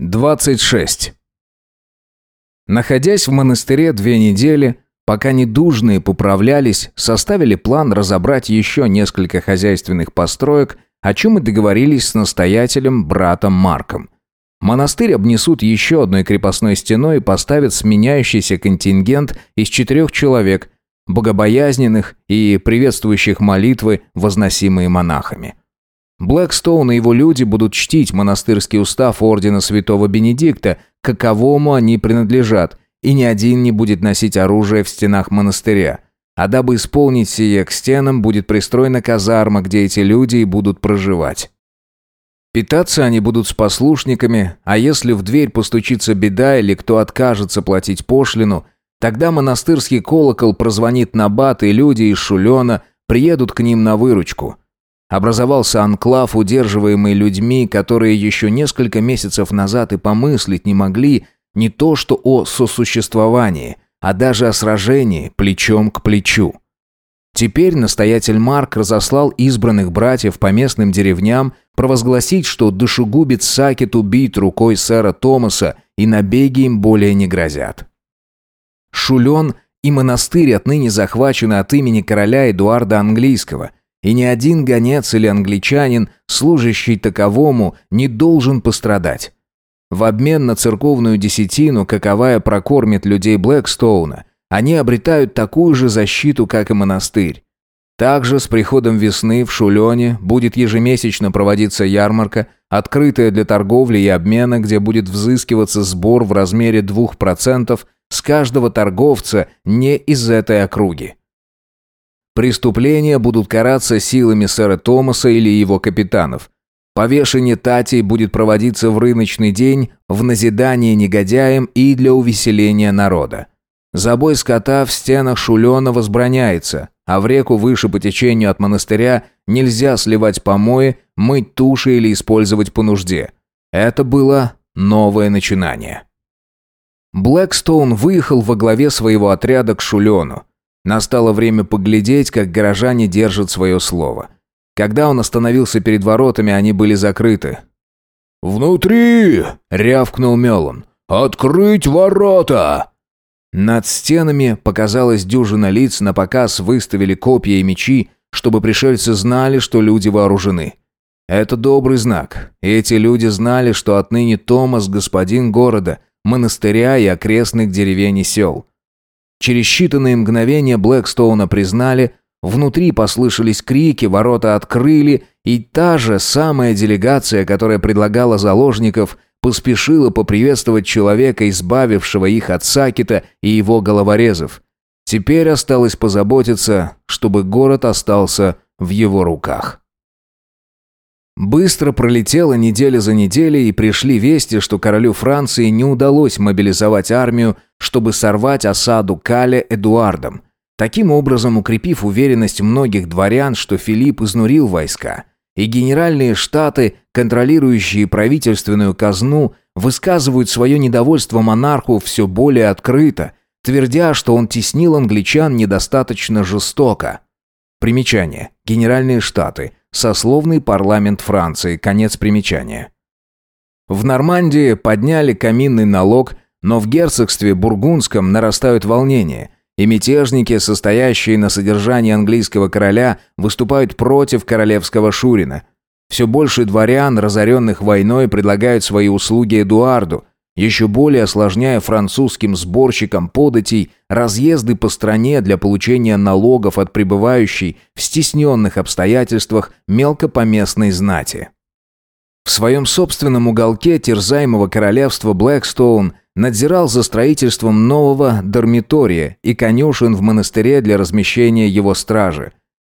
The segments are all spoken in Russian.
26. Находясь в монастыре две недели, пока недужные поправлялись, составили план разобрать еще несколько хозяйственных построек, о чем и договорились с настоятелем братом Марком. Монастырь обнесут еще одной крепостной стеной и поставят сменяющийся контингент из четырех человек, богобоязненных и приветствующих молитвы, возносимые монахами. Блэкстоун и его люди будут чтить монастырский устав ордена святого Бенедикта, каковому они принадлежат, и ни один не будет носить оружие в стенах монастыря. А дабы исполнить сие, к стенам будет пристроена казарма, где эти люди и будут проживать. Питаться они будут с послушниками, а если в дверь постучится беда или кто откажется платить пошлину, тогда монастырский колокол прозвонит на бат, и люди из Шулена приедут к ним на выручку. Образовался анклав, удерживаемый людьми, которые еще несколько месяцев назад и помыслить не могли не то что о сосуществовании, а даже о сражении плечом к плечу. Теперь настоятель Марк разослал избранных братьев по местным деревням провозгласить, что душегубец Сакет убит рукой сэра Томаса и набеги им более не грозят. Шулен и монастырь отныне захвачены от имени короля Эдуарда Английского – и ни один гонец или англичанин, служащий таковому, не должен пострадать. В обмен на церковную десятину, каковая прокормит людей Блэкстоуна, они обретают такую же защиту, как и монастырь. Также с приходом весны в Шулене будет ежемесячно проводиться ярмарка, открытая для торговли и обмена, где будет взыскиваться сбор в размере 2% с каждого торговца не из этой округи. Преступления будут караться силами сэра Томаса или его капитанов. Повешение татей будет проводиться в рыночный день в назидание негодяям и для увеселения народа. Забой скота в стенах Шулена возбраняется, а в реку выше по течению от монастыря нельзя сливать помои, мыть туши или использовать по нужде. Это было новое начинание. Блэкстоун выехал во главе своего отряда к Шулену. Настало время поглядеть, как горожане держат свое слово. Когда он остановился перед воротами, они были закрыты. «Внутри!» — рявкнул Мелон. «Открыть ворота!» Над стенами показалась дюжина лиц, на показ выставили копья и мечи, чтобы пришельцы знали, что люди вооружены. Это добрый знак. Эти люди знали, что отныне Томас – господин города, монастыря и окрестных деревень и сел. Через считанные мгновения Блэкстоуна признали, внутри послышались крики, ворота открыли, и та же самая делегация, которая предлагала заложников, поспешила поприветствовать человека, избавившего их от Сакита и его головорезов. Теперь осталось позаботиться, чтобы город остался в его руках. Быстро пролетела неделя за неделей, и пришли вести, что королю Франции не удалось мобилизовать армию, чтобы сорвать осаду Кале Эдуардом, таким образом укрепив уверенность многих дворян, что Филипп изнурил войска. И генеральные штаты, контролирующие правительственную казну, высказывают свое недовольство монарху все более открыто, твердя, что он теснил англичан недостаточно жестоко. Примечание. Генеральные штаты – Сословный парламент Франции. Конец примечания. В Нормандии подняли каминный налог, но в герцогстве Бургундском нарастают волнения, и мятежники, состоящие на содержании английского короля, выступают против королевского Шурина. Все больше дворян, разоренных войной, предлагают свои услуги Эдуарду, еще более осложняя французским сборщикам податей разъезды по стране для получения налогов от пребывающей в стесненных обстоятельствах мелкопоместной знати. В своем собственном уголке терзаемого королевства Блэкстоун надзирал за строительством нового дармитория и конюшен в монастыре для размещения его стражи.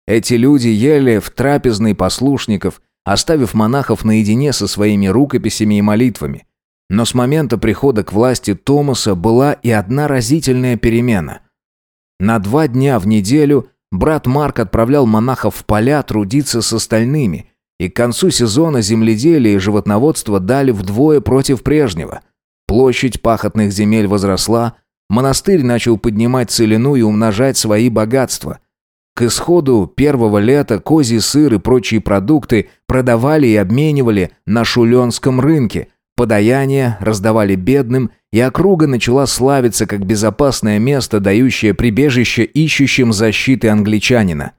Эти люди ели в трапезной послушников, оставив монахов наедине со своими рукописями и молитвами – но с момента прихода к власти Томаса была и одна разительная перемена. На два дня в неделю брат Марк отправлял монахов в поля трудиться с остальными, и к концу сезона земледелие и животноводство дали вдвое против прежнего. Площадь пахотных земель возросла, монастырь начал поднимать целину и умножать свои богатства. К исходу первого лета козий сыр и прочие продукты продавали и обменивали на шуленском рынке – Подаяния раздавали бедным, и округа начала славиться как безопасное место, дающее прибежище ищущим защиты англичанина.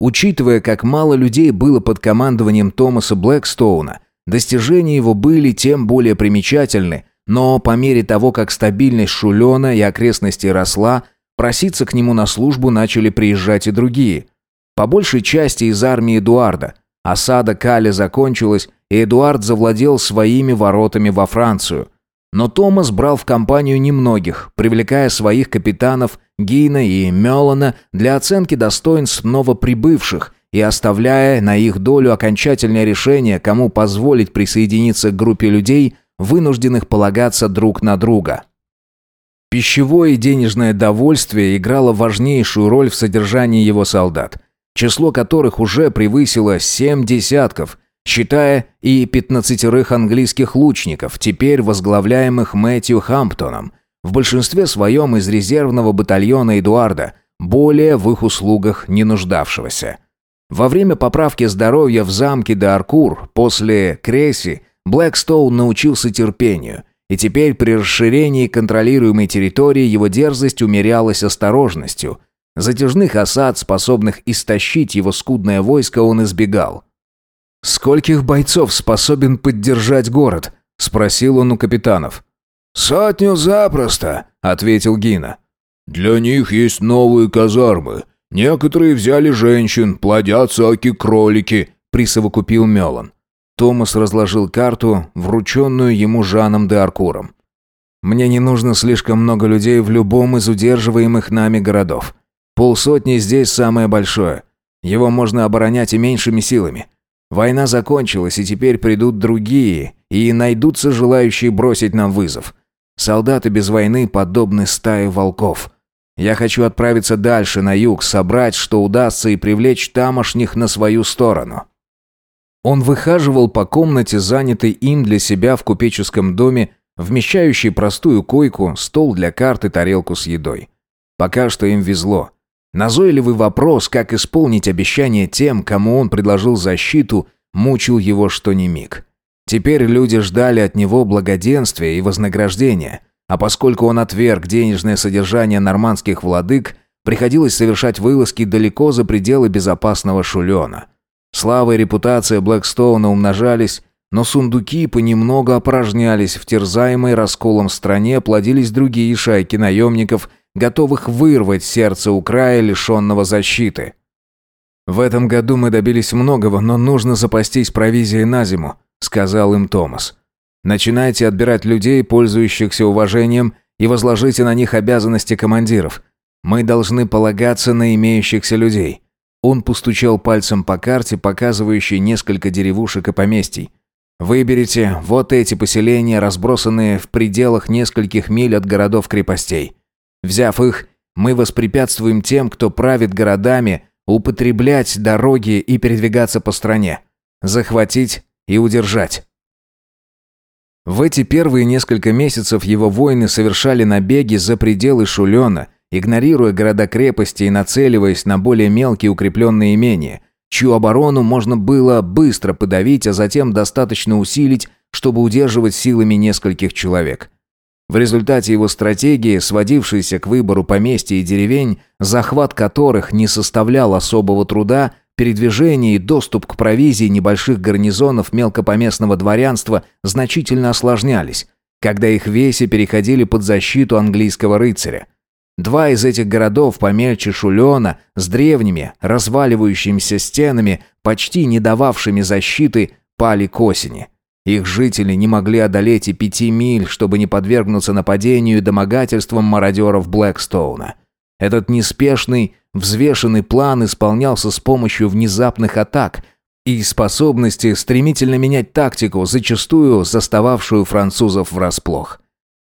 Учитывая, как мало людей было под командованием Томаса Блэкстоуна, достижения его были тем более примечательны, но по мере того, как стабильность Шулена и окрестностей росла, проситься к нему на службу начали приезжать и другие. По большей части из армии Эдуарда. Осада Кали закончилась, и Эдуард завладел своими воротами во Францию. Но Томас брал в компанию немногих, привлекая своих капитанов Гина и Мелана для оценки достоинств новоприбывших и оставляя на их долю окончательное решение, кому позволить присоединиться к группе людей, вынужденных полагаться друг на друга. Пищевое и денежное довольствие играло важнейшую роль в содержании его солдат, число которых уже превысило семь десятков – считая и пятнадцатерых английских лучников, теперь возглавляемых Мэтью Хамптоном, в большинстве своем из резервного батальона Эдуарда, более в их услугах не нуждавшегося. Во время поправки здоровья в замке Даркур после Креси Блэкстоун научился терпению, и теперь при расширении контролируемой территории его дерзость умерялась осторожностью. Затяжных осад, способных истощить его скудное войско, он избегал. «Скольких бойцов способен поддержать город?» – спросил он у капитанов. «Сотню запросто», – ответил Гина. «Для них есть новые казармы. Некоторые взяли женщин, плодятся оки-кролики», – присовокупил Мелан. Томас разложил карту, врученную ему Жаном де Аркуром. «Мне не нужно слишком много людей в любом из удерживаемых нами городов. Полсотни здесь самое большое. Его можно оборонять и меньшими силами. Война закончилась, и теперь придут другие, и найдутся желающие бросить нам вызов. Солдаты без войны подобны стае волков. Я хочу отправиться дальше, на юг, собрать, что удастся, и привлечь тамошних на свою сторону». Он выхаживал по комнате, занятой им для себя в купеческом доме, вмещающей простую койку, стол для карт и тарелку с едой. Пока что им везло. Назойливый вопрос, как исполнить обещание тем, кому он предложил защиту, мучил его что ни миг. Теперь люди ждали от него благоденствия и вознаграждения, а поскольку он отверг денежное содержание нормандских владык, приходилось совершать вылазки далеко за пределы безопасного шулена. Слава и репутация Блэкстоуна умножались, но сундуки понемногу опорожнялись, в терзаемой расколом стране плодились другие шайки наемников – готовых вырвать сердце у края, лишенного защиты. «В этом году мы добились многого, но нужно запастись провизией на зиму», — сказал им Томас. «Начинайте отбирать людей, пользующихся уважением, и возложите на них обязанности командиров. Мы должны полагаться на имеющихся людей». Он постучал пальцем по карте, показывающей несколько деревушек и поместий. «Выберите вот эти поселения, разбросанные в пределах нескольких миль от городов-крепостей. Взяв их, мы воспрепятствуем тем, кто правит городами, употреблять дороги и передвигаться по стране. Захватить и удержать. В эти первые несколько месяцев его воины совершали набеги за пределы Шулена, игнорируя города-крепости и нацеливаясь на более мелкие укрепленные имения, чью оборону можно было быстро подавить, а затем достаточно усилить, чтобы удерживать силами нескольких человек. В результате его стратегии, сводившейся к выбору поместья и деревень, захват которых не составлял особого труда, передвижение и доступ к провизии небольших гарнизонов мелкопоместного дворянства значительно осложнялись, когда их веси переходили под защиту английского рыцаря. Два из этих городов помельче Шулена, с древними, разваливающимися стенами, почти не дававшими защиты, пали к осени – их жители не могли одолеть и пяти миль, чтобы не подвергнуться нападению и домогательствам мародеров Блэкстоуна. Этот неспешный, взвешенный план исполнялся с помощью внезапных атак и способности стремительно менять тактику, зачастую застававшую французов врасплох.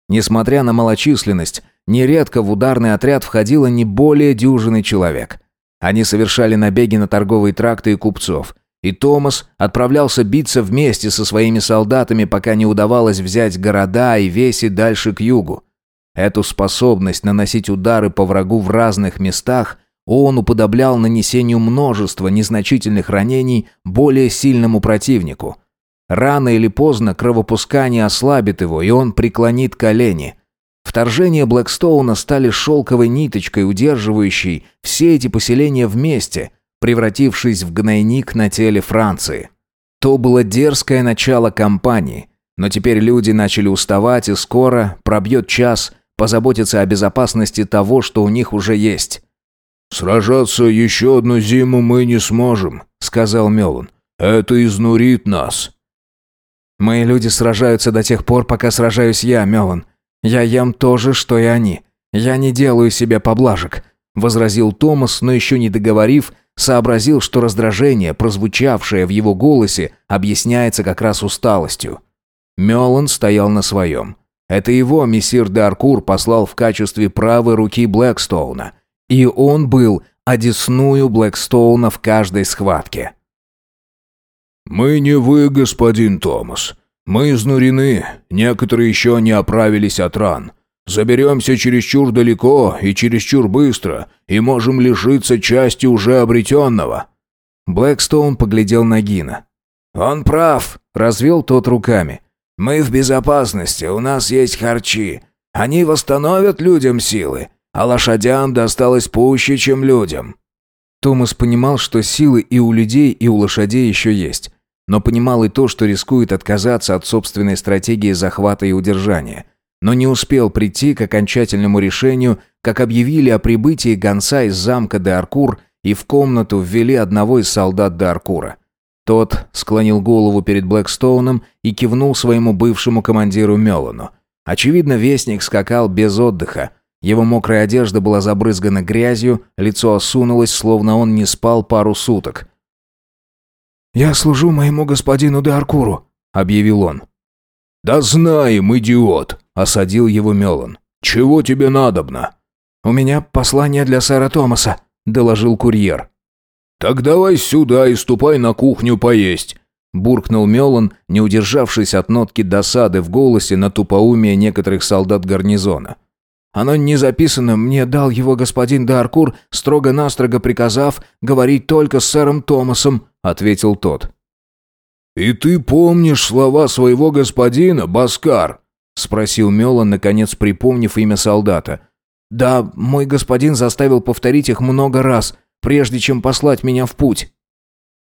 Несмотря на малочисленность, нередко в ударный отряд входило не более дюжины человек. Они совершали набеги на торговые тракты и купцов – и Томас отправлялся биться вместе со своими солдатами, пока не удавалось взять города и веси дальше к югу. Эту способность наносить удары по врагу в разных местах он уподоблял нанесению множества незначительных ранений более сильному противнику. Рано или поздно кровопускание ослабит его, и он преклонит колени. Вторжения Блэкстоуна стали шелковой ниточкой, удерживающей все эти поселения вместе, превратившись в гнойник на теле Франции. То было дерзкое начало кампании, но теперь люди начали уставать, и скоро пробьет час позаботиться о безопасности того, что у них уже есть. «Сражаться еще одну зиму мы не сможем», — сказал Мелан. «Это изнурит нас». «Мои люди сражаются до тех пор, пока сражаюсь я, Мелан. Я ем то же, что и они. Я не делаю себе поблажек», — возразил Томас, но еще не договорив, сообразил, что раздражение, прозвучавшее в его голосе, объясняется как раз усталостью. Мелан стоял на своем. Это его мессир де Аркур послал в качестве правой руки Блэкстоуна. И он был одесную Блэкстоуна в каждой схватке. «Мы не вы, господин Томас. Мы изнурены, некоторые еще не оправились от ран. Заберемся чересчур далеко и чересчур быстро, и можем лишиться части уже обретенного». Блэкстоун поглядел на Гина. «Он прав», — развел тот руками. «Мы в безопасности, у нас есть харчи. Они восстановят людям силы, а лошадям досталось пуще, чем людям». Томас понимал, что силы и у людей, и у лошадей еще есть, но понимал и то, что рискует отказаться от собственной стратегии захвата и удержания. Но не успел прийти к окончательному решению, как объявили о прибытии гонца из замка де Аркур и в комнату ввели одного из солдат де Аркура. Тот склонил голову перед Блэкстоуном и кивнул своему бывшему командиру Мелану. Очевидно, вестник скакал без отдыха. Его мокрая одежда была забрызгана грязью, лицо осунулось, словно он не спал пару суток. «Я служу моему господину де Аркуру», — объявил он. «Да знаем, идиот!» — осадил его Мелан. «Чего тебе надобно?» «У меня послание для сэра Томаса», — доложил курьер. «Так давай сюда и ступай на кухню поесть», — буркнул Мелан, не удержавшись от нотки досады в голосе на тупоумие некоторых солдат гарнизона. «Оно не записано, мне дал его господин Даркур, строго-настрого приказав говорить только с сэром Томасом», — ответил тот. «И ты помнишь слова своего господина, Баскар?» — спросил Мелан, наконец припомнив имя солдата. «Да, мой господин заставил повторить их много раз», прежде чем послать меня в путь».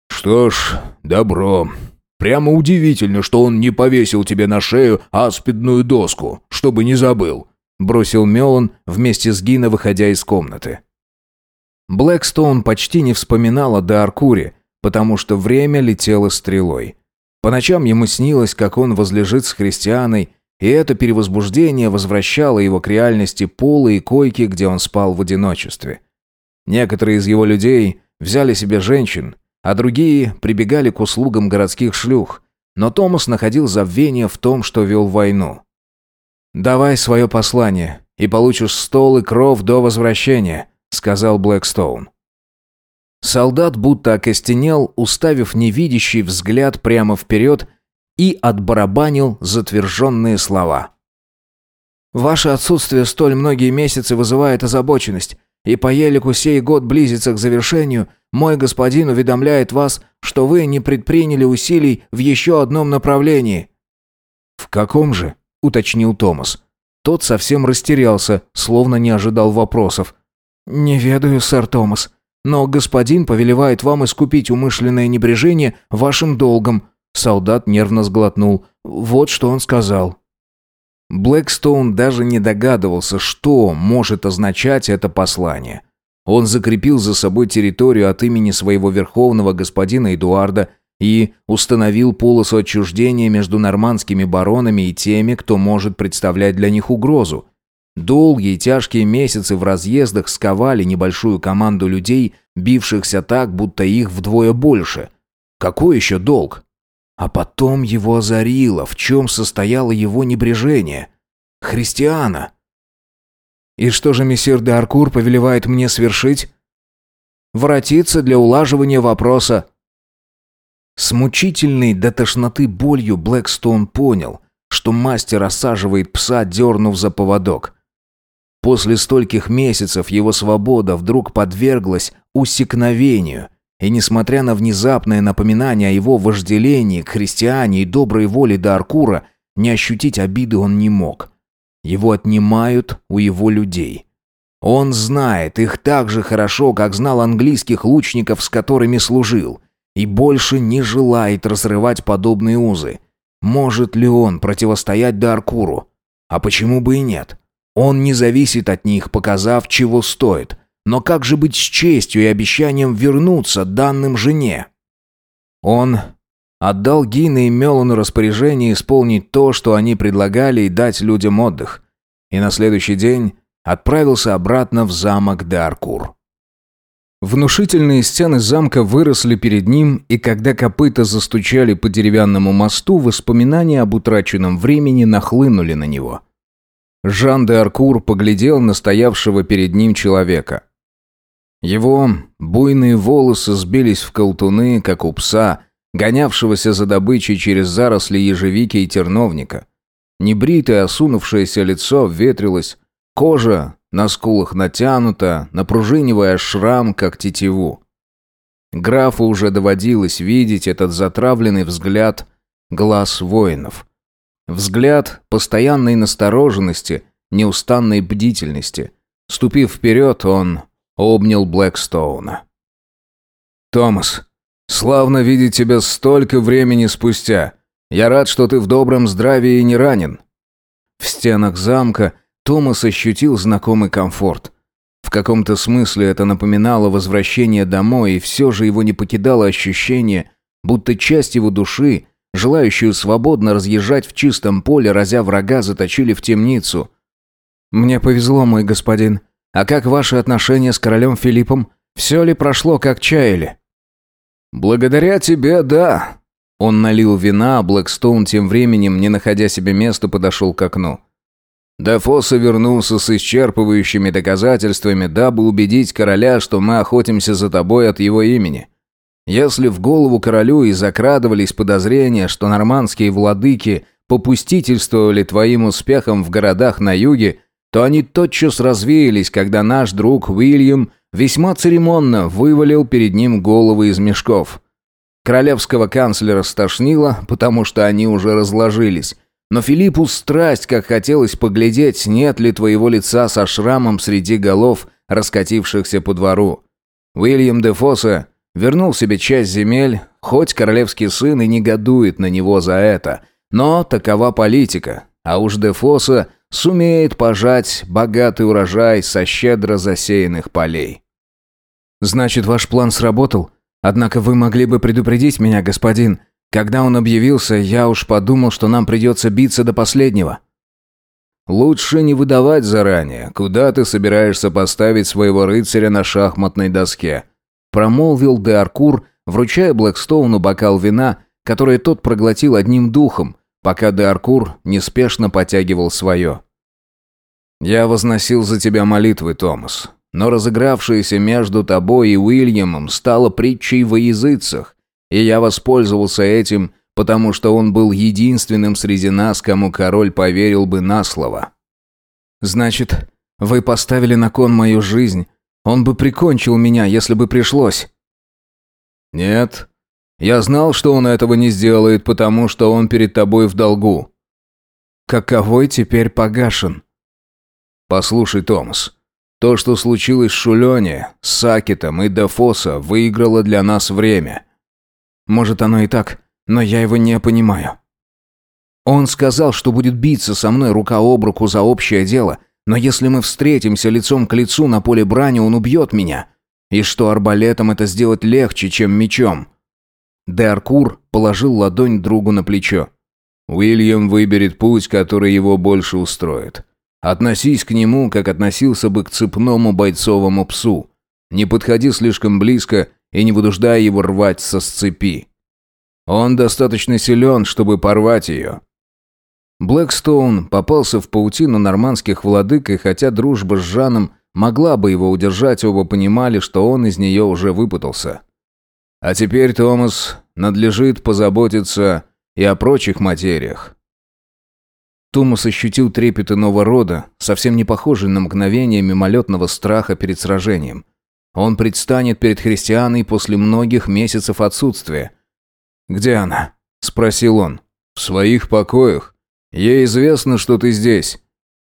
«Что ж, добро. Прямо удивительно, что он не повесил тебе на шею аспидную доску, чтобы не забыл», бросил Мелан вместе с Гина, выходя из комнаты. Блэкстоун почти не вспоминал о Дааркуре, потому что время летело стрелой. По ночам ему снилось, как он возлежит с христианой, и это перевозбуждение возвращало его к реальности пола и койки, где он спал в одиночестве. Некоторые из его людей взяли себе женщин, а другие прибегали к услугам городских шлюх. Но Томас находил забвение в том, что вел войну. «Давай свое послание, и получишь стол и кров до возвращения», — сказал Блэкстоун. Солдат будто окостенел, уставив невидящий взгляд прямо вперед и отбарабанил затверженные слова. «Ваше отсутствие столь многие месяцы вызывает озабоченность и по елику сей год близится к завершению, мой господин уведомляет вас, что вы не предприняли усилий в еще одном направлении». «В каком же?» — уточнил Томас. Тот совсем растерялся, словно не ожидал вопросов. «Не ведаю, сэр Томас, но господин повелевает вам искупить умышленное небрежение вашим долгом». Солдат нервно сглотнул. «Вот что он сказал». Блэкстоун даже не догадывался, что может означать это послание. Он закрепил за собой территорию от имени своего верховного господина Эдуарда и установил полосу отчуждения между нормандскими баронами и теми, кто может представлять для них угрозу. Долгие тяжкие месяцы в разъездах сковали небольшую команду людей, бившихся так, будто их вдвое больше. Какой еще долг? А потом его озарило, в чем состояло его небрежение. Христиана. «И что же мессир де Аркур повелевает мне свершить?» «Воротиться для улаживания вопроса». С мучительной до тошноты болью Блэкстоун понял, что мастер осаживает пса, дернув за поводок. После стольких месяцев его свобода вдруг подверглась усекновению, И несмотря на внезапное напоминание о его вожделении к христиане и доброй воле Даркура, не ощутить обиды он не мог. Его отнимают у его людей. Он знает их так же хорошо, как знал английских лучников, с которыми служил, и больше не желает разрывать подобные узы. Может ли он противостоять Даркуру? А почему бы и нет? Он не зависит от них, показав, чего стоит. Но как же быть с честью и обещанием вернуться данным жене? Он отдал Гине и Мелану распоряжение исполнить то, что они предлагали, и дать людям отдых. И на следующий день отправился обратно в замок Даркур. Внушительные стены замка выросли перед ним, и когда копыта застучали по деревянному мосту, воспоминания об утраченном времени нахлынули на него. Жан де Аркур поглядел на стоявшего перед ним человека. Его буйные волосы сбились в колтуны, как у пса, гонявшегося за добычей через заросли ежевики и терновника. Небритое, осунувшееся лицо ветрилось, кожа на скулах натянута, напружинивая шрам, как тетиву. Графу уже доводилось видеть этот затравленный взгляд глаз воинов. Взгляд постоянной настороженности, неустанной бдительности. Ступив вперед, он обнял Блэкстоуна. «Томас, славно видеть тебя столько времени спустя. Я рад, что ты в добром здравии и не ранен». В стенах замка Томас ощутил знакомый комфорт. В каком-то смысле это напоминало возвращение домой, и все же его не покидало ощущение, будто часть его души, желающую свободно разъезжать в чистом поле, разя врага, заточили в темницу. «Мне повезло, мой господин», а как ваши отношения с королем Филиппом? Все ли прошло, как чаяли?» «Благодаря тебе, да». Он налил вина, а Блэкстоун тем временем, не находя себе места, подошел к окну. Дефоса вернулся с исчерпывающими доказательствами, дабы убедить короля, что мы охотимся за тобой от его имени. Если в голову королю и закрадывались подозрения, что нормандские владыки попустительствовали твоим успехам в городах на юге, то они тотчас развеялись, когда наш друг Уильям весьма церемонно вывалил перед ним головы из мешков. Королевского канцлера стошнило, потому что они уже разложились. Но Филиппу страсть, как хотелось поглядеть, нет ли твоего лица со шрамом среди голов, раскатившихся по двору. Уильям де Фоссе вернул себе часть земель, хоть королевский сын и негодует на него за это. Но такова политика, а уж де Фоссе сумеет пожать богатый урожай со щедро засеянных полей. «Значит, ваш план сработал? Однако вы могли бы предупредить меня, господин. Когда он объявился, я уж подумал, что нам придется биться до последнего». «Лучше не выдавать заранее, куда ты собираешься поставить своего рыцаря на шахматной доске», промолвил де Аркур, вручая Блэкстоуну бокал вина, которое тот проглотил одним духом, пока Деаркур неспешно потягивал свое. «Я возносил за тебя молитвы, Томас, но разыгравшееся между тобой и Уильямом стало притчей во языцах, и я воспользовался этим, потому что он был единственным среди нас, кому король поверил бы на слово». «Значит, вы поставили на кон мою жизнь. Он бы прикончил меня, если бы пришлось». «Нет, я знал, что он этого не сделает, потому что он перед тобой в долгу. Каковой теперь погашен? Послушай, Томас, то, что случилось с Шулёне, с Сакетом и Дафоса, выиграло для нас время. Может, оно и так, но я его не понимаю. Он сказал, что будет биться со мной рука об руку за общее дело, но если мы встретимся лицом к лицу на поле брани, он убьет меня. И что арбалетом это сделать легче, чем мечом. Деаркур положил ладонь другу на плечо. «Уильям выберет путь, который его больше устроит. Относись к нему, как относился бы к цепному бойцовому псу. Не подходи слишком близко и не вынуждай его рвать со сцепи. Он достаточно силен, чтобы порвать ее». Блэкстоун попался в паутину нормандских владык, и хотя дружба с Жаном могла бы его удержать, оба понимали, что он из нее уже выпутался. А теперь, Томас, надлежит позаботиться и о прочих материях. Томас ощутил трепет иного рода, совсем не похожий на мгновение мимолетного страха перед сражением. Он предстанет перед христианой после многих месяцев отсутствия. «Где она?» – спросил он. «В своих покоях. Ей известно, что ты здесь».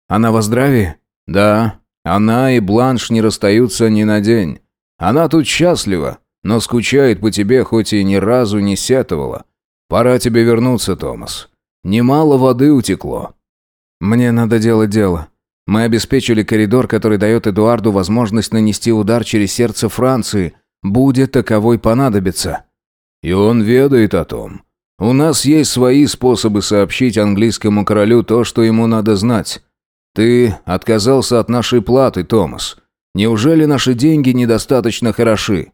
«Она во здравии?» «Да. Она и Бланш не расстаются ни на день. Она тут счастлива, но скучает по тебе, хоть и ни разу не сетовала. Пора тебе вернуться, Томас. Немало воды утекло». «Мне надо делать дело. Мы обеспечили коридор, который дает Эдуарду возможность нанести удар через сердце Франции, будет таковой понадобиться». «И он ведает о том. У нас есть свои способы сообщить английскому королю то, что ему надо знать. Ты отказался от нашей платы, Томас. Неужели наши деньги недостаточно хороши?»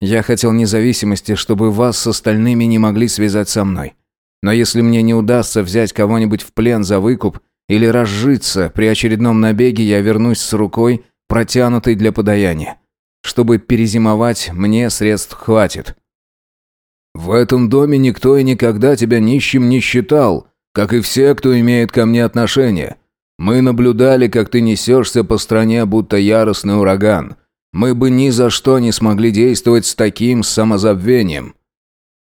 «Я хотел независимости, чтобы вас с остальными не могли связать со мной. Но если мне не удастся взять кого-нибудь в плен за выкуп или разжиться при очередном набеге, я вернусь с рукой, протянутой для подаяния. Чтобы перезимовать, мне средств хватит». «В этом доме никто и никогда тебя нищим не считал, как и все, кто имеет ко мне отношение. Мы наблюдали, как ты несешься по стране, будто яростный ураган. Мы бы ни за что не смогли действовать с таким самозабвением».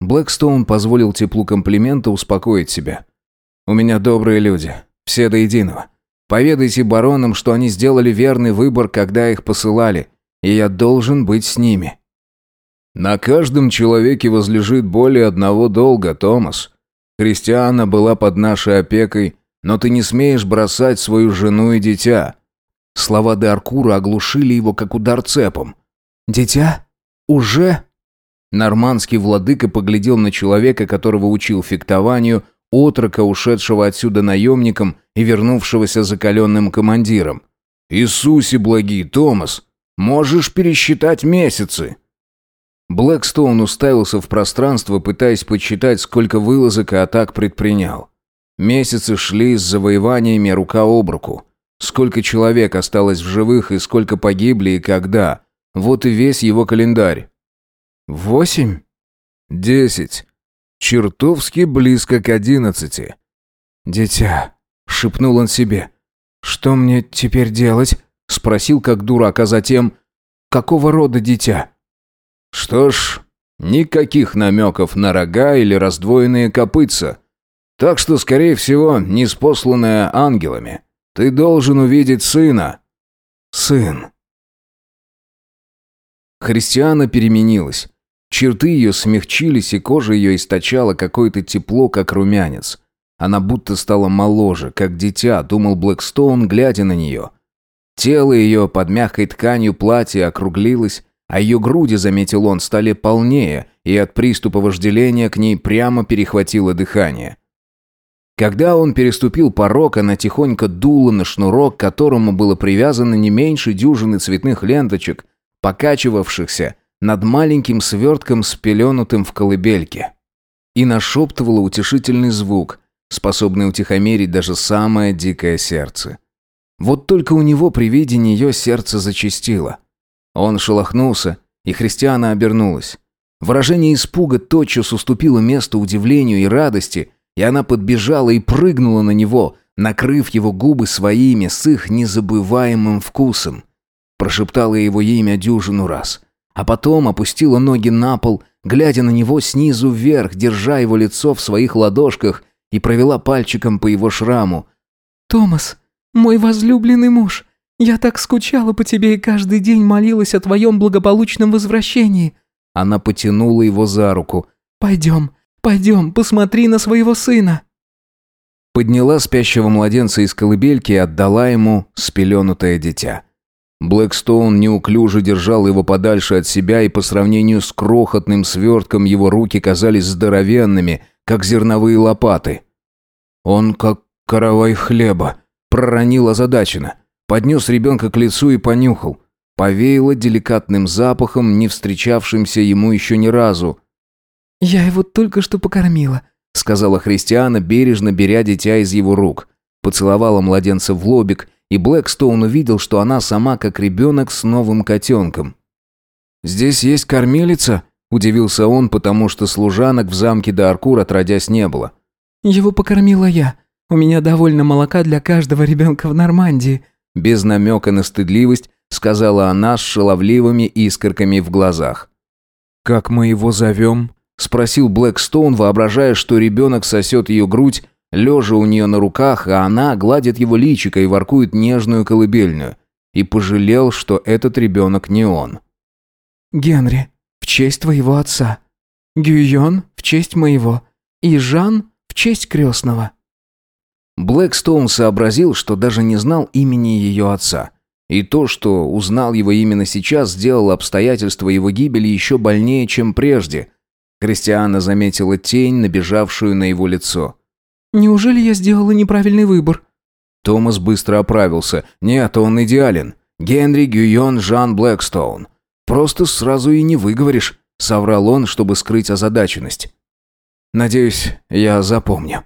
Блэкстоун позволил теплу комплимента успокоить себя. «У меня добрые люди, все до единого. Поведайте баронам, что они сделали верный выбор, когда их посылали, и я должен быть с ними». «На каждом человеке возлежит более одного долга, Томас. Христиана была под нашей опекой, но ты не смеешь бросать свою жену и дитя». Слова де Аркура оглушили его, как удар цепом. «Дитя? Уже?» Нормандский владыка поглядел на человека, которого учил фехтованию, отрока, ушедшего отсюда наемником и вернувшегося закаленным командиром. «Иисусе благий, Томас, можешь пересчитать месяцы?» Блэкстоун уставился в пространство, пытаясь подсчитать, сколько вылазок и атак предпринял. Месяцы шли с завоеваниями рука об руку. Сколько человек осталось в живых и сколько погибли и когда. Вот и весь его календарь. Восемь? Десять. Чертовски близко к одиннадцати. «Дитя», — шепнул он себе. «Что мне теперь делать?» — спросил как дурак, а затем... «Какого рода дитя?» «Что ж, никаких намеков на рога или раздвоенные копытца. Так что, скорее всего, не спосланное ангелами. Ты должен увидеть сына». «Сын». Христиана переменилась. Черты ее смягчились, и кожа ее источала какое-то тепло, как румянец. Она будто стала моложе, как дитя, думал Блэкстоун, глядя на нее. Тело ее под мягкой тканью платья округлилось, а ее груди, заметил он, стали полнее, и от приступа вожделения к ней прямо перехватило дыхание. Когда он переступил порог, она тихонько дула на шнурок, к которому было привязано не меньше дюжины цветных ленточек, покачивавшихся над маленьким свертком, спеленутым в колыбельке. И нашептывала утешительный звук, способный утихомирить даже самое дикое сердце. Вот только у него при виде нее сердце зачастило. Он шелохнулся, и Христиана обернулась. Выражение испуга тотчас уступило место удивлению и радости, и она подбежала и прыгнула на него, накрыв его губы своими с их незабываемым вкусом. Прошептала его имя дюжину раз а потом опустила ноги на пол, глядя на него снизу вверх, держа его лицо в своих ладошках и провела пальчиком по его шраму. «Томас, мой возлюбленный муж, я так скучала по тебе и каждый день молилась о твоем благополучном возвращении». Она потянула его за руку. «Пойдем, пойдем, посмотри на своего сына». Подняла спящего младенца из колыбельки и отдала ему спеленутое дитя. Блэкстоун неуклюже держал его подальше от себя, и по сравнению с крохотным свертком его руки казались здоровенными, как зерновые лопаты. Он, как каравай хлеба, проронил озадаченно, поднес ребенка к лицу и понюхал. Повеяло деликатным запахом, не встречавшимся ему еще ни разу. «Я его только что покормила», — сказала Христиана, бережно беря дитя из его рук. Поцеловала младенца в лобик и Блэкстоун увидел, что она сама как ребенок с новым котенком. «Здесь есть кормилица?» – удивился он, потому что служанок в замке Д'Аркур отродясь не было. «Его покормила я. У меня довольно молока для каждого ребенка в Нормандии». Без намека на стыдливость сказала она с шаловливыми искорками в глазах. «Как мы его зовем?» — спросил Блэкстоун, воображая, что ребенок сосет ее грудь, лежа у нее на руках, а она гладит его личико и воркует нежную колыбельную. И пожалел, что этот ребенок не он. «Генри, в честь твоего отца. Гюйон, в честь моего. И Жан, в честь крестного». Блэкстоун сообразил, что даже не знал имени ее отца. И то, что узнал его именно сейчас, сделало обстоятельства его гибели еще больнее, чем прежде. Кристиана заметила тень, набежавшую на его лицо. «Неужели я сделала неправильный выбор?» Томас быстро оправился. «Нет, он идеален. Генри Гюйон Жан Блэкстоун. Просто сразу и не выговоришь», — соврал он, чтобы скрыть озадаченность. «Надеюсь, я запомню».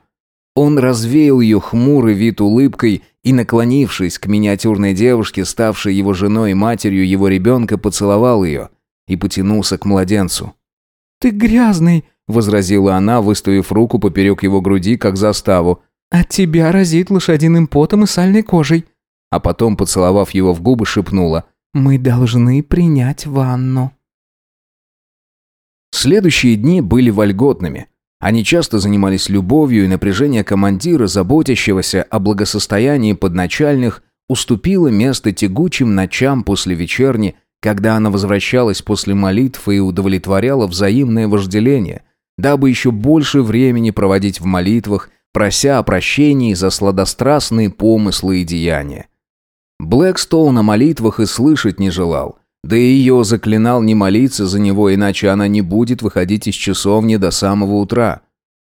Он развеял ее хмурый вид улыбкой и, наклонившись к миниатюрной девушке, ставшей его женой и матерью его ребенка, поцеловал ее и потянулся к младенцу. «Ты грязный», — возразила она, выставив руку поперек его груди, как заставу. «От тебя разит лошадиным потом и сальной кожей». А потом, поцеловав его в губы, шепнула. «Мы должны принять ванну». Следующие дни были вольготными. Они часто занимались любовью, и напряжение командира, заботящегося о благосостоянии подначальных, уступило место тягучим ночам после вечерни, когда она возвращалась после молитвы и удовлетворяла взаимное вожделение, дабы еще больше времени проводить в молитвах, прося о прощении за сладострастные помыслы и деяния. Блэкстоун о молитвах и слышать не желал – да и ее заклинал не молиться за него, иначе она не будет выходить из часовни до самого утра.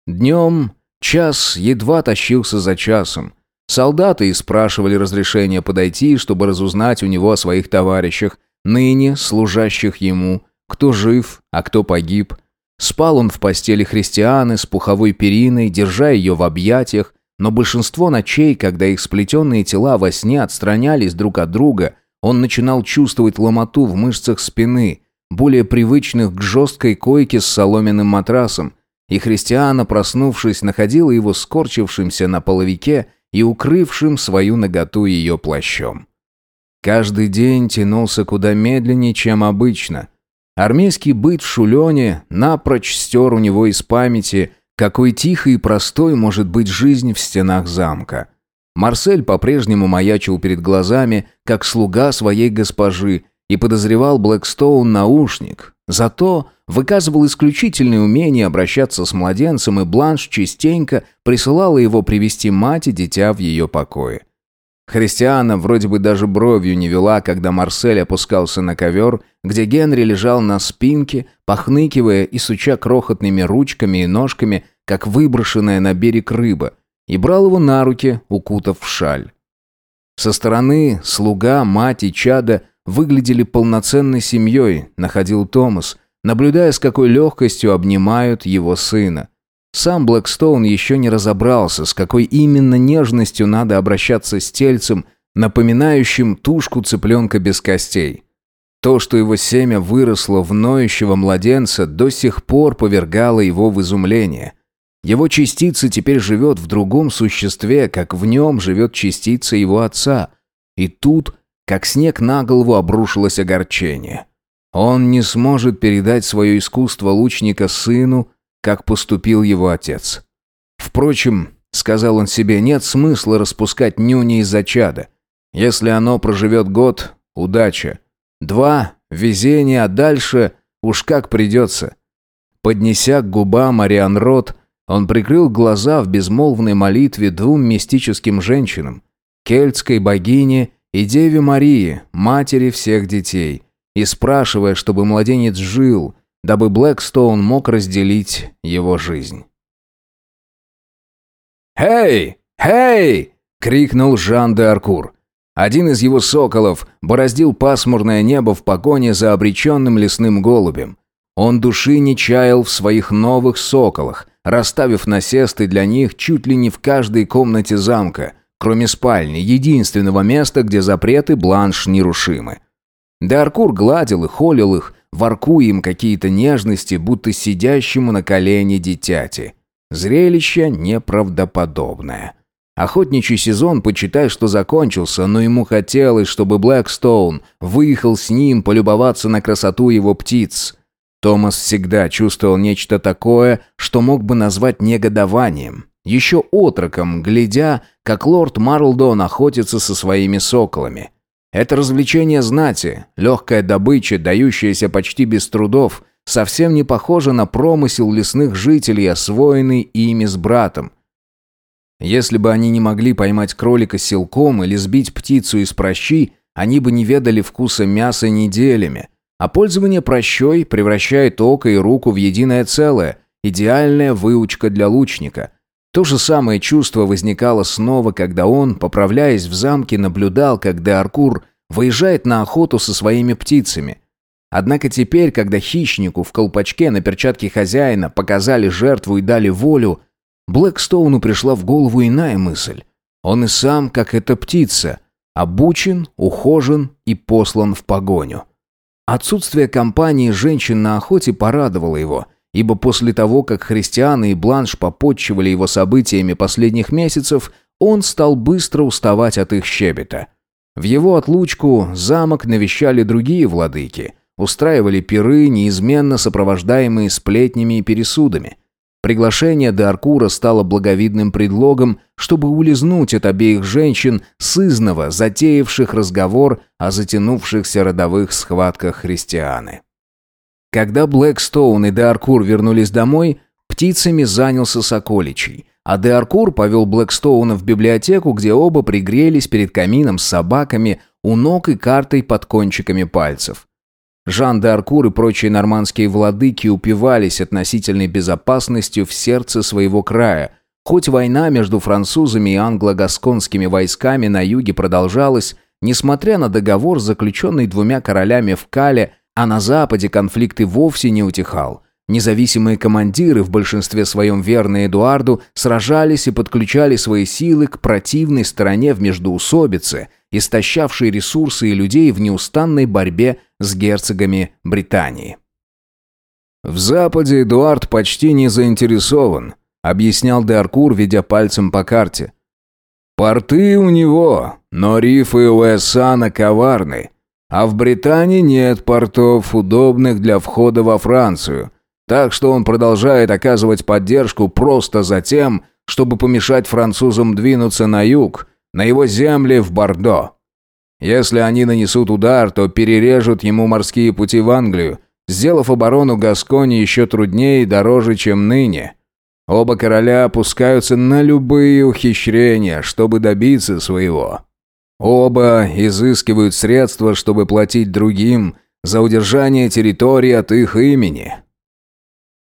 Днем час едва тащился за часом. Солдаты и спрашивали разрешения подойти, чтобы разузнать у него о своих товарищах, ныне служащих ему, кто жив, а кто погиб. Спал он в постели христианы с пуховой периной, держа ее в объятиях, но большинство ночей, когда их сплетенные тела во сне отстранялись друг от друга, он начинал чувствовать ломоту в мышцах спины, более привычных к жесткой койке с соломенным матрасом, и Христиана, проснувшись, находила его скорчившимся на половике и укрывшим свою наготу ее плащом. Каждый день тянулся куда медленнее, чем обычно. Армейский быт в Шулене напрочь стер у него из памяти, какой тихой и простой может быть жизнь в стенах замка. Марсель по-прежнему маячил перед глазами, как слуга своей госпожи, и подозревал Блэкстоун наушник. Зато выказывал исключительное умение обращаться с младенцем, и Бланш частенько присылала его привести мать и дитя в ее покое. Христиана вроде бы даже бровью не вела, когда Марсель опускался на ковер, где Генри лежал на спинке, похныкивая и суча крохотными ручками и ножками, как выброшенная на берег рыба – и брал его на руки, укутав в шаль. Со стороны слуга, мать и чада выглядели полноценной семьей, находил Томас, наблюдая, с какой легкостью обнимают его сына. Сам Блэкстоун еще не разобрался, с какой именно нежностью надо обращаться с тельцем, напоминающим тушку цыпленка без костей. То, что его семя выросло в ноющего младенца, до сих пор повергало его в изумление – его частица теперь живет в другом существе, как в нем живет частица его отца. И тут, как снег на голову, обрушилось огорчение. Он не сможет передать свое искусство лучника сыну, как поступил его отец. Впрочем, сказал он себе, нет смысла распускать нюни из-за чада. Если оно проживет год, удача. Два, везение, а дальше уж как придется. Поднеся к губам Ариан Рот, он прикрыл глаза в безмолвной молитве двум мистическим женщинам, кельтской богине и Деве Марии, матери всех детей, и спрашивая, чтобы младенец жил, дабы Блэкстоун мог разделить его жизнь. «Эй! Эй!» — крикнул Жан де Аркур. Один из его соколов бороздил пасмурное небо в погоне за обреченным лесным голубем. Он души не чаял в своих новых соколах, расставив насесты для них чуть ли не в каждой комнате замка, кроме спальни, единственного места, где запреты бланш нерушимы. Даркур гладил и холил их, воркуя им какие-то нежности, будто сидящему на колене дитяти. Зрелище неправдоподобное. Охотничий сезон, почитай, что закончился, но ему хотелось, чтобы Блэкстоун выехал с ним полюбоваться на красоту его птиц. Томас всегда чувствовал нечто такое, что мог бы назвать негодованием. Еще отроком, глядя, как лорд Марлдон охотится со своими соколами. Это развлечение знати, легкая добыча, дающаяся почти без трудов, совсем не похоже на промысел лесных жителей, освоенный ими с братом. Если бы они не могли поймать кролика силком или сбить птицу из прощи, они бы не ведали вкуса мяса неделями. А пользование прощой превращает око и руку в единое целое, идеальная выучка для лучника. То же самое чувство возникало снова, когда он, поправляясь в замке, наблюдал, как Деаркур выезжает на охоту со своими птицами. Однако теперь, когда хищнику в колпачке на перчатке хозяина показали жертву и дали волю, Блэкстоуну пришла в голову иная мысль. Он и сам, как эта птица, обучен, ухожен и послан в погоню. Отсутствие компании женщин на охоте порадовало его, ибо после того, как христианы и Бланш попотчевали его событиями последних месяцев, он стал быстро уставать от их щебета. В его отлучку замок навещали другие владыки – устраивали пиры, неизменно сопровождаемые сплетнями и пересудами. Приглашение до Аркура стало благовидным предлогом, чтобы улизнуть от обеих женщин, сызново затеявших разговор о затянувшихся родовых схватках христианы. Когда Блэкстоун и Деаркур вернулись домой, птицами занялся Соколичий, а Деаркур повел Блэкстоуна в библиотеку, где оба пригрелись перед камином с собаками у ног и картой под кончиками пальцев. Жан де Аркур и прочие нормандские владыки упивались относительной безопасностью в сердце своего края. Хоть война между французами и англо-гасконскими войсками на юге продолжалась, несмотря на договор, заключенный двумя королями в Кале, а на западе конфликт и вовсе не утихал. Независимые командиры, в большинстве своем верные Эдуарду, сражались и подключали свои силы к противной стороне в междоусобице – истощавший ресурсы и людей в неустанной борьбе с герцогами Британии. «В Западе Эдуард почти не заинтересован», — объяснял Деаркур, ведя пальцем по карте. «Порты у него, но рифы у Эссана коварны, а в Британии нет портов, удобных для входа во Францию, так что он продолжает оказывать поддержку просто за тем, чтобы помешать французам двинуться на юг, на его земли в Бордо. Если они нанесут удар, то перережут ему морские пути в Англию, сделав оборону Гаскони еще труднее и дороже, чем ныне. Оба короля опускаются на любые ухищрения, чтобы добиться своего. Оба изыскивают средства, чтобы платить другим за удержание территории от их имени.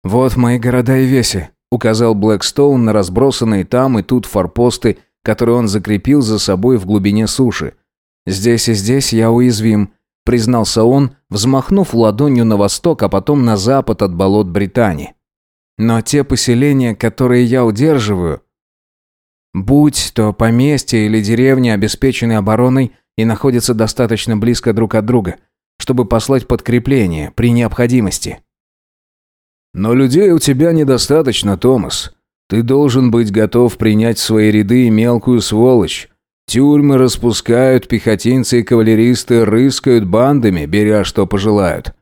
«Вот мои города и веси», — указал Блэкстоун на разбросанные там и тут форпосты который он закрепил за собой в глубине суши. «Здесь и здесь я уязвим», — признался он, взмахнув ладонью на восток, а потом на запад от болот Британии. «Но те поселения, которые я удерживаю, будь то поместье или деревня, обеспеченные обороной и находятся достаточно близко друг от друга, чтобы послать подкрепление при необходимости». «Но людей у тебя недостаточно, Томас. Ты должен быть готов принять в свои ряды мелкую сволочь. Тюрьмы распускают, пехотинцы и кавалеристы рыскают бандами, беря что пожелают.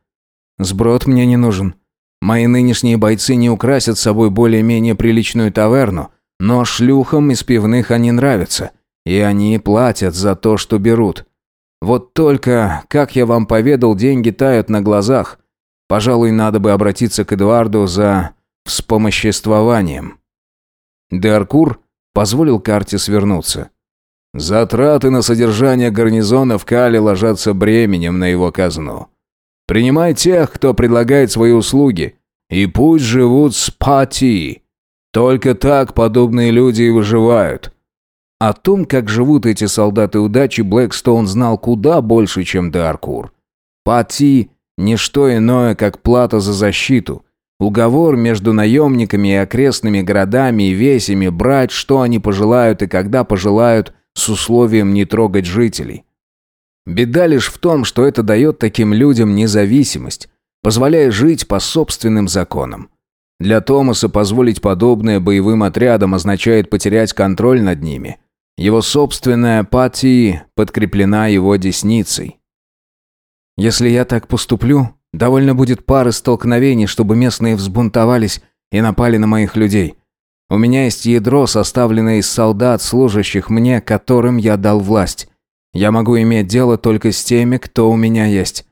Сброд мне не нужен. Мои нынешние бойцы не украсят собой более-менее приличную таверну, но шлюхам из пивных они нравятся, и они платят за то, что берут. Вот только, как я вам поведал, деньги тают на глазах. Пожалуй, надо бы обратиться к Эдуарду за вспомоществованием. Деаркур позволил карте свернуться. Затраты на содержание гарнизона в Кале ложатся бременем на его казну. Принимай тех, кто предлагает свои услуги, и пусть живут с пати. Только так подобные люди и выживают. О том, как живут эти солдаты удачи, Блэкстоун знал куда больше, чем Деаркур. Пати – не что иное, как плата за защиту, Уговор между наемниками и окрестными городами и весями брать, что они пожелают и когда пожелают, с условием не трогать жителей. Беда лишь в том, что это дает таким людям независимость, позволяя жить по собственным законам. Для Томаса позволить подобное боевым отрядам означает потерять контроль над ними. Его собственная апатия подкреплена его десницей. Если я так поступлю, довольно будет пары столкновений, чтобы местные взбунтовались и напали на моих людей. У меня есть ядро, составленное из солдат, служащих мне, которым я дал власть. Я могу иметь дело только с теми, кто у меня есть.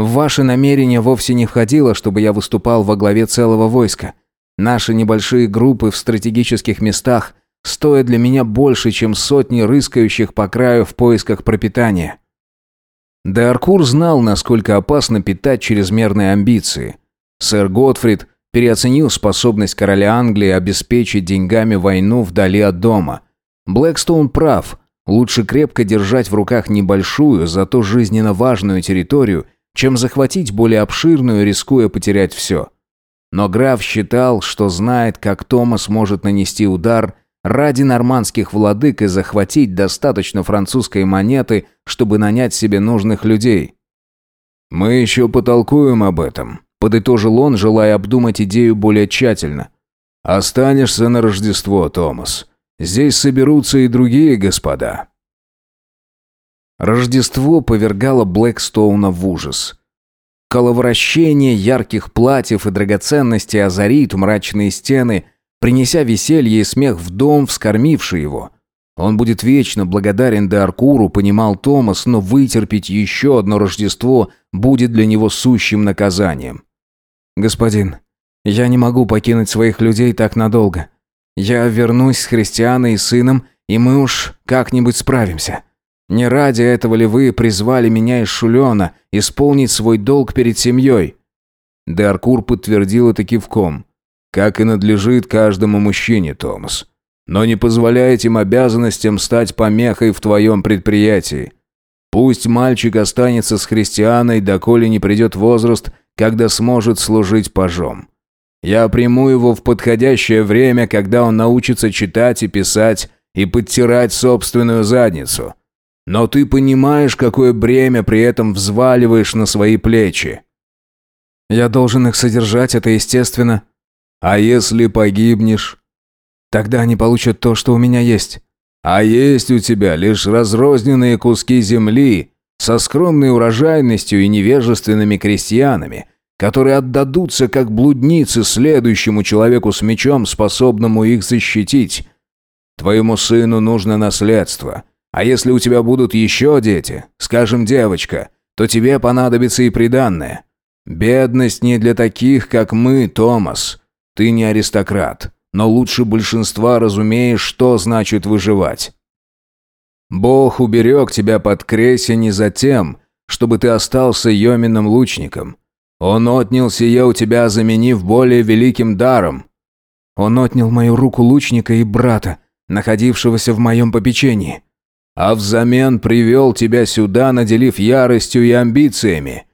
В ваши намерения вовсе не входило, чтобы я выступал во главе целого войска. Наши небольшие группы в стратегических местах стоят для меня больше, чем сотни рыскающих по краю в поисках пропитания. Деаркур знал, насколько опасно питать чрезмерные амбиции. Сэр Готфрид переоценил способность короля Англии обеспечить деньгами войну вдали от дома. Блэкстоун прав. Лучше крепко держать в руках небольшую, зато жизненно важную территорию, чем захватить более обширную, рискуя потерять все. Но граф считал, что знает, как Томас может нанести удар ради нормандских владык и захватить достаточно французской монеты, чтобы нанять себе нужных людей. «Мы еще потолкуем об этом», — подытожил он, желая обдумать идею более тщательно. «Останешься на Рождество, Томас. Здесь соберутся и другие господа». Рождество повергало Блэкстоуна в ужас. Коловращение ярких платьев и драгоценностей озарит мрачные стены, принеся веселье и смех в дом, вскормивший его. Он будет вечно благодарен Деаркуру, понимал Томас, но вытерпеть еще одно Рождество будет для него сущим наказанием. «Господин, я не могу покинуть своих людей так надолго. Я вернусь с христианой и сыном, и мы уж как-нибудь справимся. Не ради этого ли вы призвали меня из Шулена исполнить свой долг перед семьей?» Деаркур подтвердил это кивком. «Как и надлежит каждому мужчине, Томас. Но не позволяй этим обязанностям стать помехой в твоем предприятии. Пусть мальчик останется с христианой, доколе не придет возраст, когда сможет служить пажом. Я приму его в подходящее время, когда он научится читать и писать и подтирать собственную задницу. Но ты понимаешь, какое бремя при этом взваливаешь на свои плечи. Я должен их содержать, это естественно. А если погибнешь? Тогда они получат то, что у меня есть. А есть у тебя лишь разрозненные куски земли со скромной урожайностью и невежественными крестьянами, которые отдадутся как блудницы следующему человеку с мечом, способному их защитить. Твоему сыну нужно наследство, а если у тебя будут еще дети, скажем, девочка, то тебе понадобится и приданное. Бедность не для таких, как мы, Томас. Ты не аристократ, но лучше большинства разумеешь, что значит выживать. Бог уберег тебя под кресе не за тем, чтобы ты остался йоминым лучником. Он отнял сие у тебя, заменив более великим даром. Он отнял мою руку лучника и брата, находившегося в моем попечении а взамен привел тебя сюда, наделив яростью и амбициями.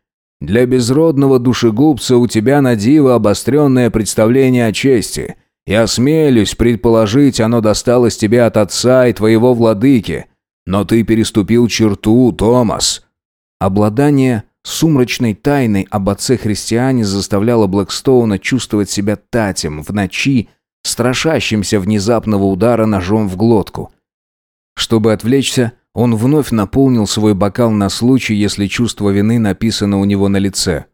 Для безродного душегубца у тебя на диво обостренное представление о чести, и осмелюсь предположить, оно досталось тебе от отца и твоего владыки. Но ты переступил черту, Томас». Обладание сумрачной тайной об отце-христиане заставляло Блэкстоуна чувствовать себя татем в ночи, страшащимся внезапного удара ножом в глотку – чтобы отвлечься, он вновь наполнил свой бокал на случай, если чувство вины написано у него на лице.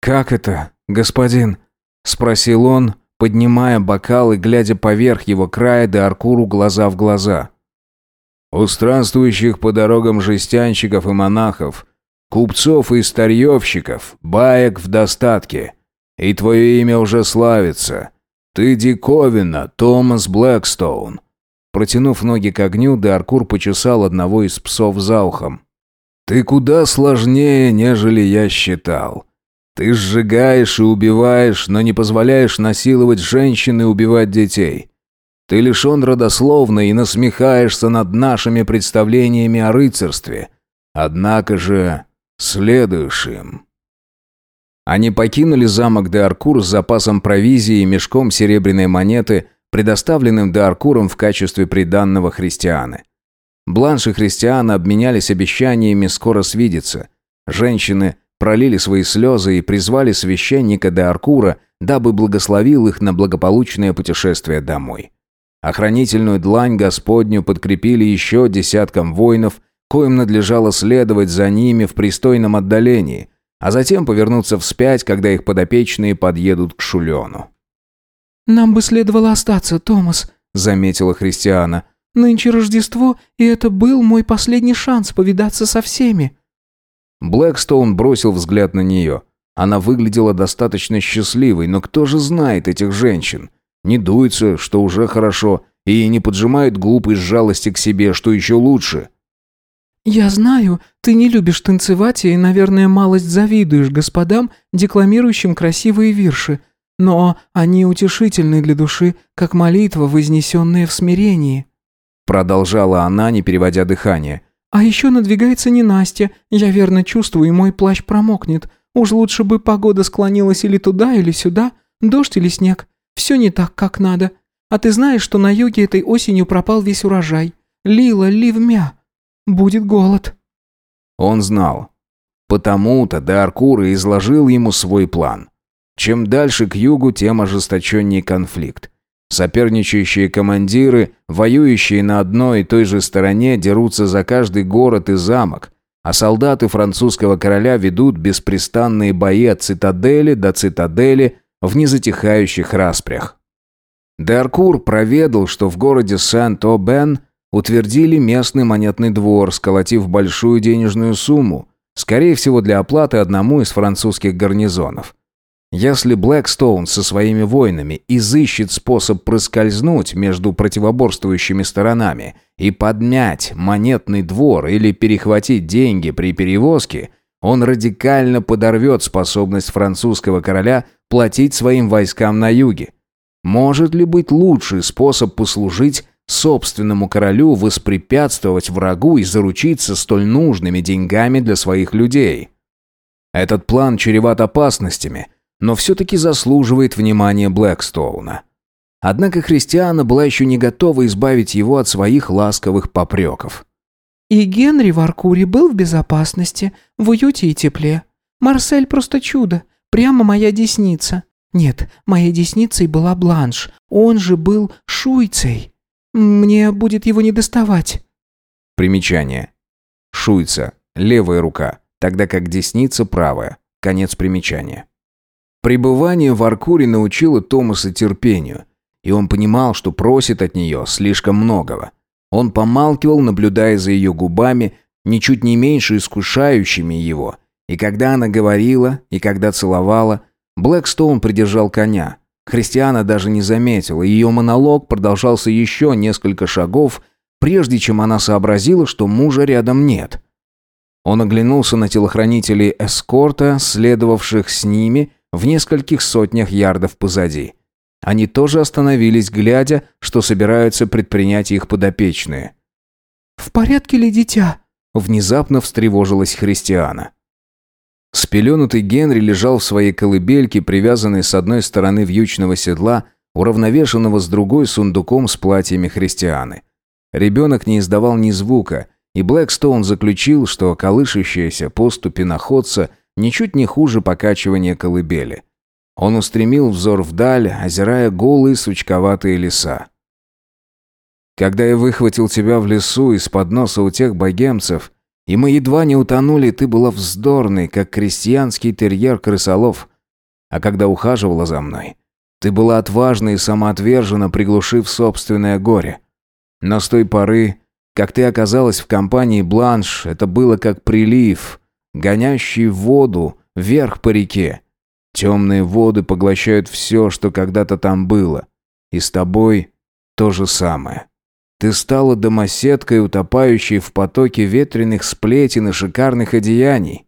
«Как это, господин?» – спросил он, поднимая бокал и глядя поверх его края до Аркуру глаза в глаза. «У странствующих по дорогам жестянщиков и монахов, купцов и старьевщиков, баек в достатке, и твое имя уже славится. Ты диковина, Томас Блэкстоун». Протянув ноги к огню, Даркур почесал одного из псов за ухом. «Ты куда сложнее, нежели я считал. Ты сжигаешь и убиваешь, но не позволяешь насиловать женщин и убивать детей. Ты лишен родословной и насмехаешься над нашими представлениями о рыцарстве. Однако же следуешь им». Они покинули замок де с запасом провизии и мешком серебряной монеты – предоставленным Деаркуром в качестве приданного христианы. Бланш и христиана обменялись обещаниями скоро свидеться. Женщины пролили свои слезы и призвали священника де Аркура, дабы благословил их на благополучное путешествие домой. Охранительную длань Господню подкрепили еще десятком воинов, коим надлежало следовать за ними в пристойном отдалении, а затем повернуться вспять, когда их подопечные подъедут к Шулену. «Нам бы следовало остаться, Томас», — заметила Христиана. «Нынче Рождество, и это был мой последний шанс повидаться со всеми». Блэкстоун бросил взгляд на нее. Она выглядела достаточно счастливой, но кто же знает этих женщин? Не дуется, что уже хорошо, и не поджимает губ из жалости к себе, что еще лучше. «Я знаю, ты не любишь танцевать и, наверное, малость завидуешь господам, декламирующим красивые вирши, но они утешительны для души, как молитва, вознесенная в смирении». Продолжала она, не переводя дыхание. «А еще надвигается ненастье, я верно чувствую, и мой плащ промокнет. Уж лучше бы погода склонилась или туда, или сюда, дождь или снег. Все не так, как надо. А ты знаешь, что на юге этой осенью пропал весь урожай. Лила ливмя. Будет голод». Он знал. Потому-то Даркура изложил ему свой план. Чем дальше к югу, тем ожесточеннее конфликт. Соперничающие командиры, воюющие на одной и той же стороне, дерутся за каждый город и замок, а солдаты французского короля ведут беспрестанные бои от цитадели до цитадели в незатихающих распрях. Даркур проведал, что в городе Сент-О-Бен утвердили местный монетный двор, сколотив большую денежную сумму, скорее всего для оплаты одному из французских гарнизонов. Если Блэкстоун со своими воинами изыщет способ проскользнуть между противоборствующими сторонами и подмять монетный двор или перехватить деньги при перевозке, он радикально подорвет способность французского короля платить своим войскам на юге. Может ли быть лучший способ послужить собственному королю, воспрепятствовать врагу и заручиться столь нужными деньгами для своих людей? Этот план чреват опасностями – но все-таки заслуживает внимания Блэкстоуна. Однако Христиана была еще не готова избавить его от своих ласковых попреков. «И Генри в Аркуре был в безопасности, в уюте и тепле. Марсель просто чудо, прямо моя десница. Нет, моей десницей была Бланш, он же был Шуйцей. Мне будет его не доставать». Примечание. Шуйца, левая рука, тогда как десница правая. Конец примечания. Пребывание в Аркуре научило Томаса терпению, и он понимал, что просит от нее слишком многого. Он помалкивал, наблюдая за ее губами, ничуть не меньше искушающими его, и когда она говорила, и когда целовала, Блэкстоун придержал коня. Христиана даже не заметила, ее монолог продолжался еще несколько шагов, прежде чем она сообразила, что мужа рядом нет. Он оглянулся на телохранителей эскорта, следовавших с ними, в нескольких сотнях ярдов позади. Они тоже остановились, глядя, что собираются предпринять их подопечные. «В порядке ли дитя?» Внезапно встревожилась Христиана. Спеленутый Генри лежал в своей колыбельке, привязанной с одной стороны вьючного седла, уравновешенного с другой сундуком с платьями Христианы. Ребенок не издавал ни звука, и Блэкстоун заключил, что колышущаяся поступи находца ничуть не хуже покачивания колыбели. Он устремил взор вдаль, озирая голые сучковатые леса. «Когда я выхватил тебя в лесу из-под носа у тех богемцев, и мы едва не утонули, ты была вздорной, как крестьянский терьер-крысолов. А когда ухаживала за мной, ты была отважна и самоотвержена, приглушив собственное горе. Но с той поры, как ты оказалась в компании Бланш, это было как прилив, гонящий воду вверх по реке. Темные воды поглощают все, что когда-то там было. И с тобой то же самое. Ты стала домоседкой, утопающей в потоке ветреных сплетен и шикарных одеяний.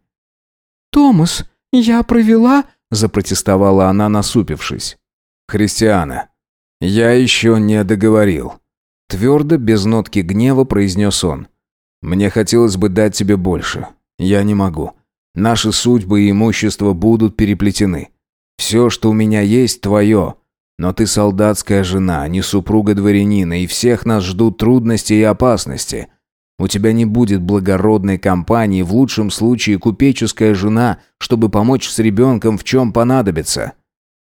«Томас, я провела...» – запротестовала она, насупившись. «Христиана, я еще не договорил». Твердо, без нотки гнева произнес он. «Мне хотелось бы дать тебе больше. Я не могу. Наши судьбы и имущество будут переплетены. Все, что у меня есть, твое. Но ты солдатская жена, не супруга дворянина, и всех нас ждут трудности и опасности. У тебя не будет благородной компании, в лучшем случае купеческая жена, чтобы помочь с ребенком в чем понадобится.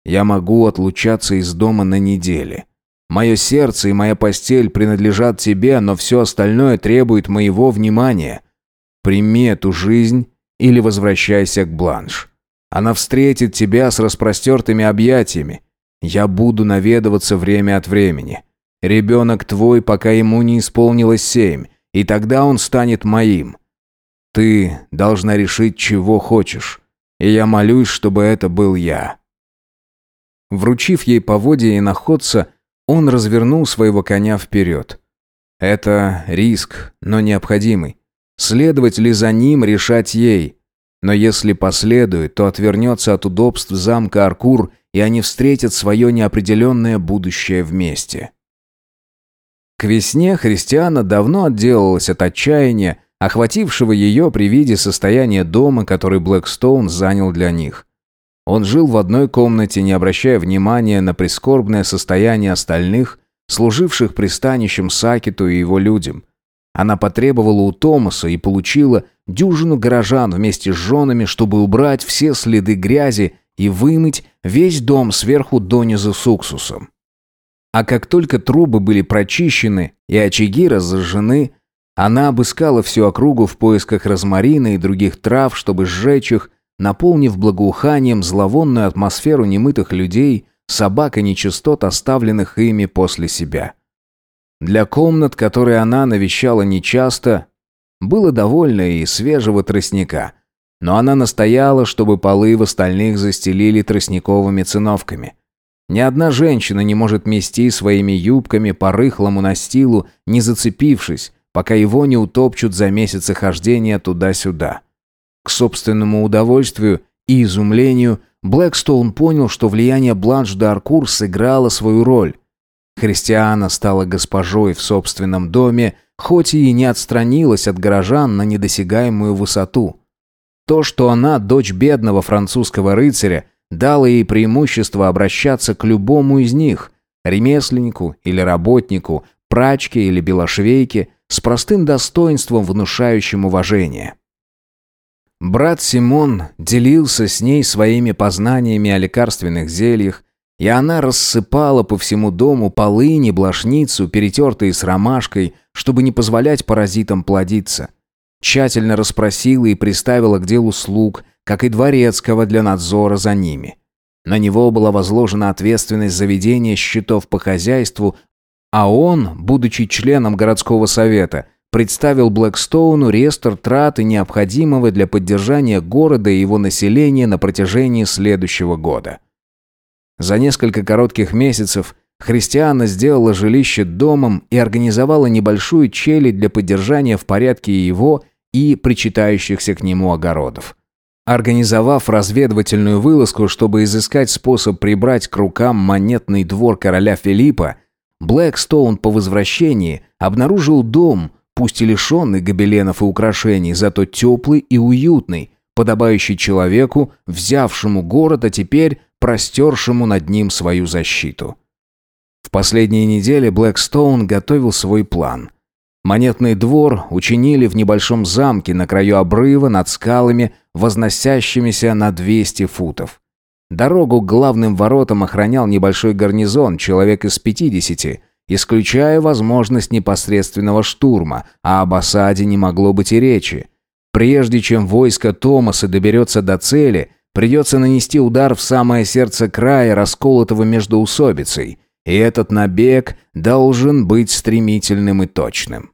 Я могу отлучаться из дома на неделе. Мое сердце и моя постель принадлежат тебе, но все остальное требует моего внимания. Прими эту жизнь или возвращайся к Бланш. Она встретит тебя с распростертыми объятиями. Я буду наведываться время от времени. Ребенок твой, пока ему не исполнилось семь, и тогда он станет моим. Ты должна решить, чего хочешь, и я молюсь, чтобы это был я». Вручив ей поводья и находца, он развернул своего коня вперед. Это риск, но необходимый. Следовать ли за ним, решать ей. Но если последует, то отвернется от удобств замка Аркур, и они встретят свое неопределенное будущее вместе. К весне Христиана давно отделалась от отчаяния, охватившего ее при виде состояния дома, который Блэкстоун занял для них. Он жил в одной комнате, не обращая внимания на прискорбное состояние остальных, служивших пристанищем Сакету и его людям. Она потребовала у Томаса и получила дюжину горожан вместе с женами, чтобы убрать все следы грязи и вымыть весь дом сверху донизу с уксусом. А как только трубы были прочищены и очаги разожжены, она обыскала всю округу в поисках розмарина и других трав, чтобы сжечь их, наполнив благоуханием зловонную атмосферу немытых людей, собак и нечистот, оставленных ими после себя. Для комнат, которые она навещала нечасто, было довольно и свежего тростника, но она настояла, чтобы полы в остальных застелили тростниковыми циновками. Ни одна женщина не может мести своими юбками по рыхлому настилу, не зацепившись, пока его не утопчут за месяцы хождения туда-сюда. К собственному удовольствию и изумлению Блэкстоун понял, что влияние Бланш д'Аркур сыграло свою роль. Христиана стала госпожой в собственном доме, хоть и не отстранилась от горожан на недосягаемую высоту. То, что она дочь бедного французского рыцаря, дало ей преимущество обращаться к любому из них, ремесленнику или работнику, прачке или белошвейке, с простым достоинством, внушающим уважение. Брат Симон делился с ней своими познаниями о лекарственных зельях, и она рассыпала по всему дому полыни, блошницу, перетертые с ромашкой, чтобы не позволять паразитам плодиться. Тщательно расспросила и приставила к делу слуг, как и дворецкого для надзора за ними. На него была возложена ответственность за ведение счетов по хозяйству, а он, будучи членом городского совета, представил Блэкстоуну реестр и необходимого для поддержания города и его населения на протяжении следующего года. За несколько коротких месяцев Христиана сделала жилище домом и организовала небольшую челядь для поддержания в порядке его и причитающихся к нему огородов. Организовав разведывательную вылазку, чтобы изыскать способ прибрать к рукам монетный двор короля Филиппа, Блэкстоун по возвращении обнаружил дом, пусть и лишенный гобеленов и украшений, зато теплый и уютный, подобающий человеку, взявшему город, а теперь простершему над ним свою защиту. В последние недели Блэкстоун готовил свой план – Монетный двор учинили в небольшом замке на краю обрыва над скалами, возносящимися на 200 футов. Дорогу к главным воротам охранял небольшой гарнизон, человек из 50, исключая возможность непосредственного штурма, а об осаде не могло быть и речи. Прежде чем войско Томаса доберется до цели, придется нанести удар в самое сердце края, расколотого между усобицей, и этот набег должен быть стремительным и точным.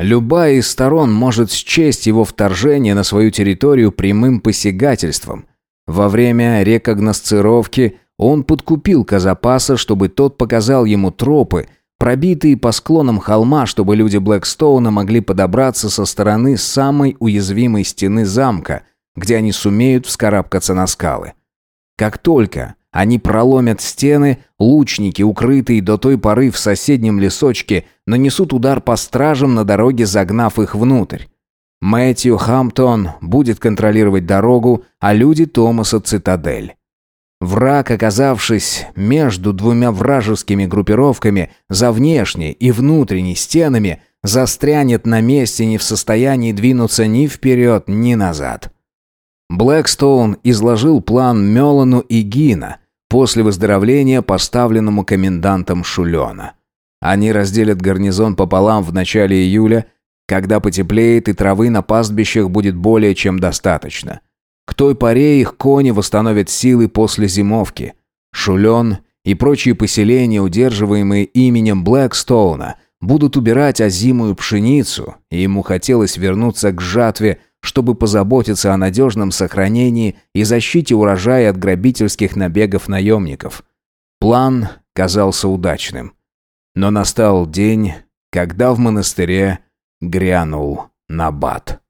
Любая из сторон может счесть его вторжение на свою территорию прямым посягательством. Во время рекогносцировки он подкупил Казапаса, чтобы тот показал ему тропы, пробитые по склонам холма, чтобы люди Блэкстоуна могли подобраться со стороны самой уязвимой стены замка, где они сумеют вскарабкаться на скалы. Как только они проломят стены, лучники, укрытые до той поры в соседнем лесочке, нанесут удар по стражам на дороге, загнав их внутрь. Мэтью Хамптон будет контролировать дорогу, а люди Томаса – цитадель. Враг, оказавшись между двумя вражескими группировками за внешней и внутренней стенами, застрянет на месте не в состоянии двинуться ни вперед, ни назад. Блэкстоун изложил план Мелану и Гина после выздоровления, поставленному комендантом Шулена. Они разделят гарнизон пополам в начале июля, когда потеплеет и травы на пастбищах будет более чем достаточно. К той поре их кони восстановят силы после зимовки. Шулен и прочие поселения, удерживаемые именем Блэкстоуна, будут убирать озимую пшеницу, и ему хотелось вернуться к жатве, чтобы позаботиться о надежном сохранении и защите урожая от грабительских набегов наемников. План казался удачным. Но настал день, когда в монастыре грянул набат.